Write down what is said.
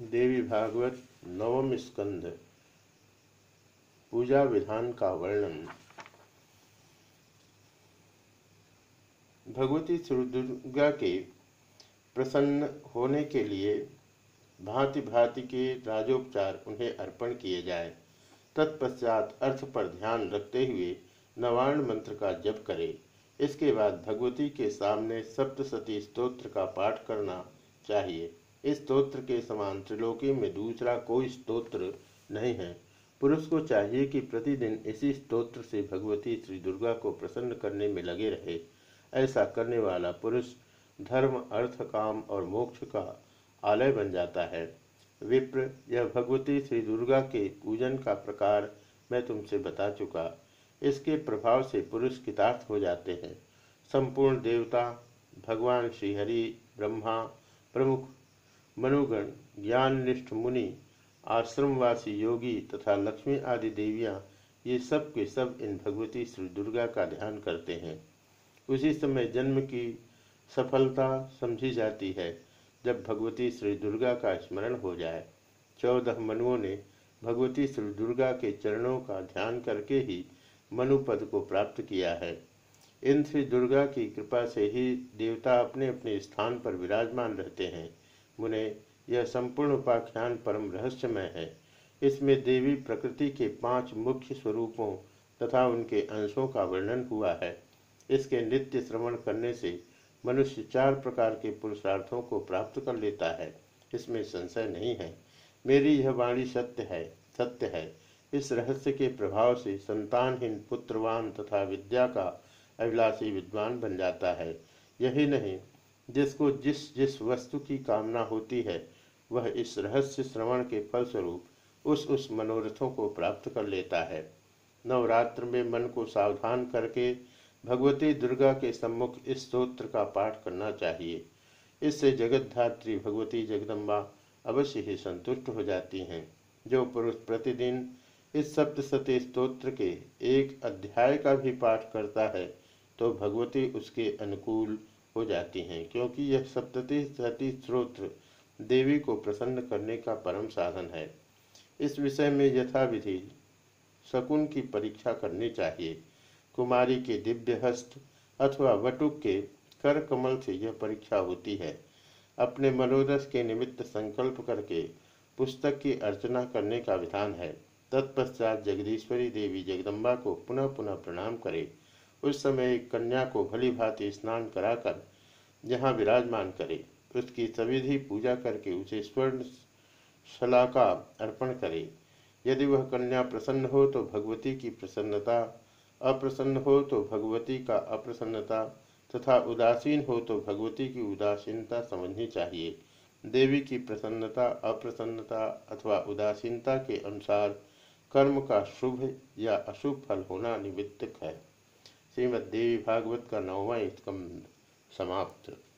देवी भागवत नवम स्कंद पूजा विधान का वर्णन। भगवती श्री दुर्गा के प्रसन्न होने के लिए भांति भांति के राजोपचार उन्हें अर्पण किए जाए। तत्पश्चात अर्थ पर ध्यान रखते हुए नवार्ण मंत्र का जप करें। इसके बाद भगवती के सामने सप्तशती स्तोत्र का पाठ करना चाहिए। इस स्तोत्र के समान त्रिलोकी में दूसरा कोई स्तोत्र नहीं है। पुरुष को चाहिए कि प्रतिदिन इसी स्तोत्र से भगवती श्री दुर्गा को प्रसन्न करने में लगे रहे। ऐसा करने वाला पुरुष धर्म, अर्थ, काम और मोक्ष का आलय बन जाता है। विप्र, यह भगवती श्री दुर्गा के पूजन का प्रकार मैं तुमसे बता चुका। इसके प्रभाव से पुरुष कितार्थ हो जाते हैं। संपूर्ण देवता, भगवान श्रीहरि, ब्रह्मा, प्रमुख मनुगण, ज्ञाननिष्ठ मुनि, आश्रमवासी योगी तथा लक्ष्मी आदि देवियाँ, ये सब के सब इन भगवती श्री दुर्गा का ध्यान करते हैं। उसी समय जन्म की सफलता समझी जाती है, जब भगवती श्री दुर्गा का स्मरण हो जाए। चौदह मनुओं ने भगवती श्री दुर्गा के चरणों का ध्यान करके ही मनुपद को प्राप्त किया है। इन श्री दुर्गा की कृपा से ही देवता अपने अपने स्थान पर विराजमान रहते हैं। मुने, यह संपूर्ण उपाख्यान परम रहस्यमय है। इसमें देवी प्रकृति के पाँच मुख्य स्वरूपों तथा उनके अंशों का वर्णन हुआ है। इसके नित्य श्रवण करने से मनुष्य चार प्रकार के पुरुषार्थों को प्राप्त कर लेता है। इसमें संशय नहीं है। मेरी यह वाणी सत्य है सत्य है। इस रहस्य के प्रभाव से संतानहीन पुत्रवान तथा विद्या का अभिलाषी विद्वान बन जाता है। यही नहीं जिसको जिस जिस वस्तु की कामना होती है, वह इस रहस्य श्रवण के फलस्वरूप उस उस मनोरथों को प्राप्त कर लेता है। नवरात्र में मन को सावधान करके भगवती दुर्गा के सम्मुख इस स्त्रोत्र का पाठ करना चाहिए। इससे जगतधात्री भगवती जगदम्बा अवश्य ही संतुष्ट हो जाती हैं। जो पुरुष प्रतिदिन इस सप्तशती स्त्रोत्र के एक अध्याय का भी पाठ करता है तो भगवती उसके अनुकूल हो जाती हैं, क्योंकि यह सप्तति सती स्त्रोत्र देवी को प्रसन्न करने का परम साधन है। इस विषय में यथाविधि शकुन की परीक्षा करनी चाहिए। कुमारी के दिव्य हस्त अथवा वटुक के कर कमल से यह परीक्षा होती है। अपने मनोरथ के निमित्त संकल्प करके पुस्तक की अर्चना करने का विधान है। तत्पश्चात जगदीश्वरी देवी जगदम्बा को पुनः पुनः प्रणाम करे। उस समय एक कन्या को भली भांति स्नान कराकर जहाँ विराजमान करे, उसकी सविधि पूजा करके उसे स्वर्ण शला का अर्पण करे। यदि वह कन्या प्रसन्न हो तो भगवती की प्रसन्नता, अप्रसन्न हो तो भगवती का अप्रसन्नता तथा उदासीन हो तो भगवती की उदासीनता समझनी चाहिए। देवी की प्रसन्नता, अप्रसन्नता अथवा उदासीनता के अनुसार कर्म का शुभ या अशुभ फल होना निमित्तक है। श्रीमद देवी भागवत का नौवा स्कंद समाप्त।